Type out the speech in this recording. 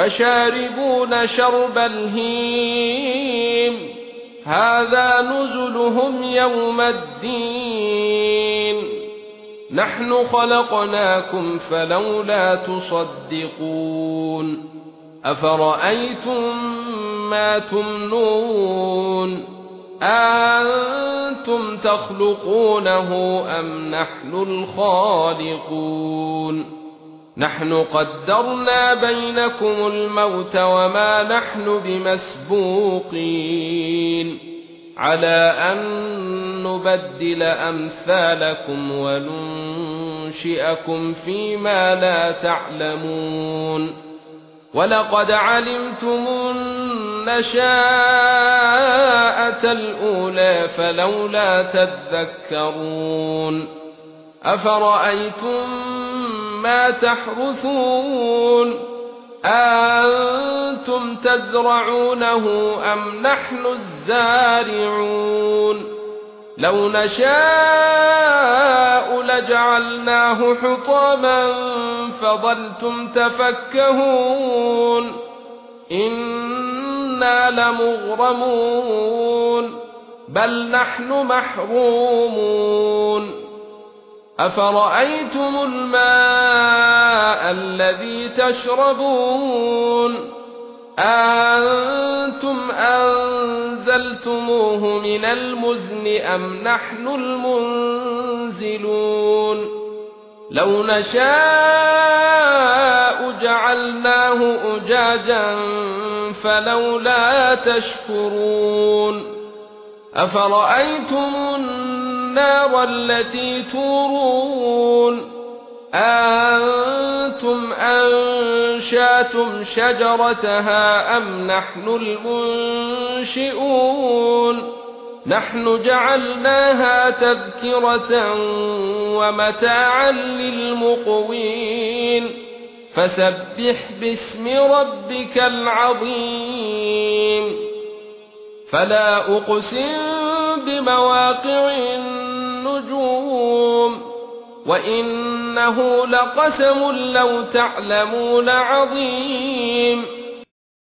فَشَارِبُونَ شَرْبَ الْهِيمِ. هَذَا نُزُلُهُمْ يَوْمَ الدِّينِ. نَحْنُ خَلَقْنَاكُمْ فَلَوْلَا تُصَدِّقُونَ. أَفَرَأَيْتُم مَّا تُمْنُونَ؟ أَنتُمْ تَخْلُقُونَهُ أَمْ نَحْنُ الْخَالِقُونَ؟ نَحْنُ قَدَّرْنَا بَيْنَكُمُ الْمَوْتَ وَمَا نَحْنُ بِمَسْبُوقِينَ. عَلَى أَن نُّبَدِّلَ أَمْثَالَكُمْ وَنُنشِئَكُمْ فِيمَا لَا تَعْلَمُونَ. وَلَقَدْ عَلِمْتُمُ النَّشَاءَةَ الْأُولَى فَلَوْلَا تَذَكَّرُونَ. أَفَرَأَيْتُم مَّا تَحْرُثُونَ أَنتُمْ تَزْرَعُونَهُ أَمْ نَحْنُ الزَّارِعُونَ لَوْ نَشَاءُ لَجَعَلْنَاهُ حُطَامًا فَظَلْتُمْ تَفَكَّهُونَ إِنَّا لَمُغْرَمُونَ بَلْ نَحْنُ مَحْرُومُونَ أَفَرَأَيْتُمُ الْمَاءَ الَّذِي تَشْرَبُونَ أَنْتُمْ أَنزَلْتُمُوهُ مِنَ الْمُزْنِ أَمْ نَحْنُ الْمُنزِلُونَ لَوْ نَشَاءُ جَعَلْنَاهُ أُجَاجًا فَلَوْلَا تَشْكُرُونَ أَفَرَأَيْتُمُ النَّارَ الَّتِي تُورُونَ. أَنْتُمْ أَنشَأْتُمْ شَجَرَتَهَا أَمْ نَحْنُ الْمُنشِئُونَ؟ نَحْنُ جَعَلْنَاهَا تَذْكِرَةً وَمَتَاعًا لِلْمُقْوِينَ. فَسَبِّحْ بِاسْمِ رَبِّكَ الْعَظِيمِ. فَلَا أُقْسِمُ بِمَوَاقِعِ النُّجُومِ وَإِنَّهُ لَقَسَمٌ لَّوْ تَعْلَمُونَ عَظِيمٌ